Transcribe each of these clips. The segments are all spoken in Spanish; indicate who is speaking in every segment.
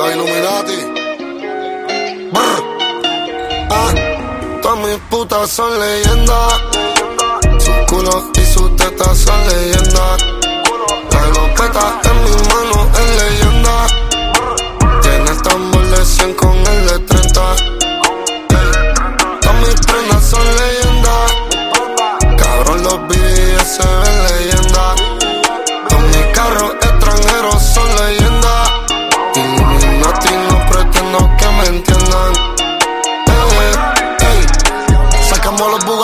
Speaker 1: los Illuminati. Ah, todas mis putas son leyendas. Sus culos y sus tetas son leyendas. La glopeta en mi mano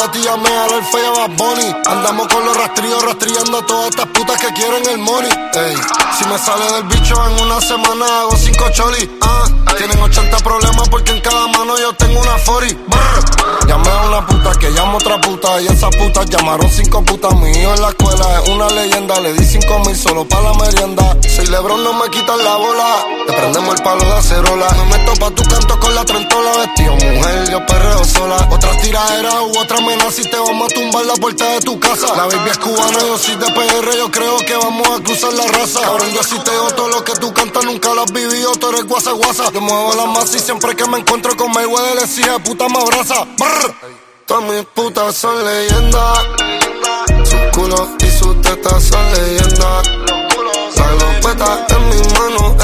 Speaker 1: Sacamos los Bugatti a mear el feo a Bonnie. Andamos con los rastrillos rastrillando a todas estas putas que quieren el money. Ey. Si me sale del bicho en una semana hago cinco cholis. Ah, tienen 80 problemas porque en cada mano yo tengo una 40. Brr. Llamé a una puta que llamo otra puta y esas putas llamaron cinco putas. Mi en la escuela es una leyenda. Le di cinco mil solo para la merienda. Si Lebron no me quitan la bola, te prendemos el palo de acerola. Pa' tu canto con la trentola. Vestido mujer, yo perreo sola. Otra tiradera u otra amenaza y te vamos a tumbar la puerta de tu casa. La baby es cubana, yo soy de PR. Yo creo que vamos a cruzar la raza. Cabrón, yo sí te digo todo lo que tú cantas, nunca lo has vivido. Tú eres guasa guasa. Yo muevo la masa y siempre que me encuentro con Mayweather le exige puta me abraza. Todas mis putas son leyendas. Sus culos y sus tetas son leyendas. La glopeta en mi mano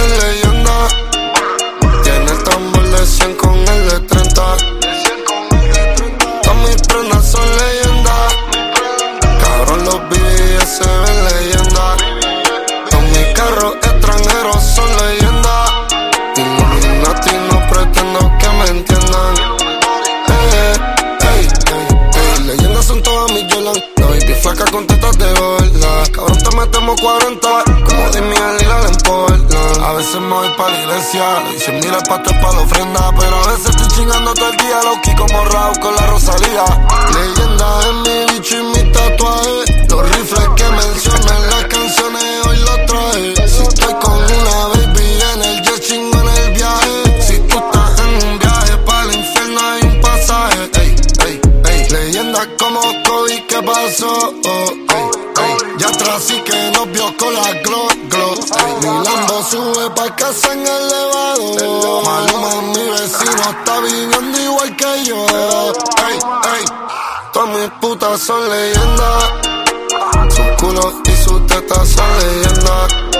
Speaker 1: metemos 40. Como Dimi y la en Portland. A veces me voy pa' la iglesia. Le dicen mil patos pa' la ofrenda. Pero a veces estoy chingando todo el día. Loki como Raúl con la Rosalía. Leyenda en mi bicho y mi tatuaje. Los rifles que mencionan las canciones hoy los traje. Si estoy con una baby en el jet chingo en el viaje. Si tú estás en un viaje para el infierno hay un pasaje. Ey, ey, ey. Leyendas como Kobe, ¿qué pasó? Oh. Ya atrás sí que nos vio con la glow. Ey, Mi Lambo sube pa' casa en el elevador. Maluma, mi vecino, está viviendo igual que yo. Ey, ey. Todas mis putas son leyendas. Sus culos y sus tetas son leyendas.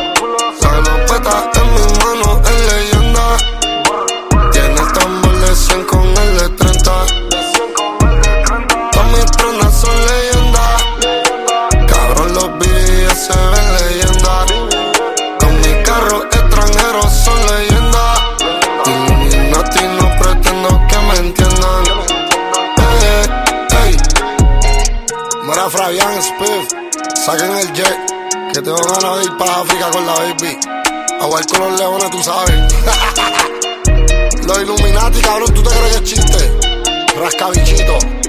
Speaker 1: Fabián Spiff, saquen el jet, que tengo ganas de ir para África con la baby. A jugar con los leones, tú sabes. los Illuminati, cabrón, ¿tú te crees que es chiste? Rascabichito.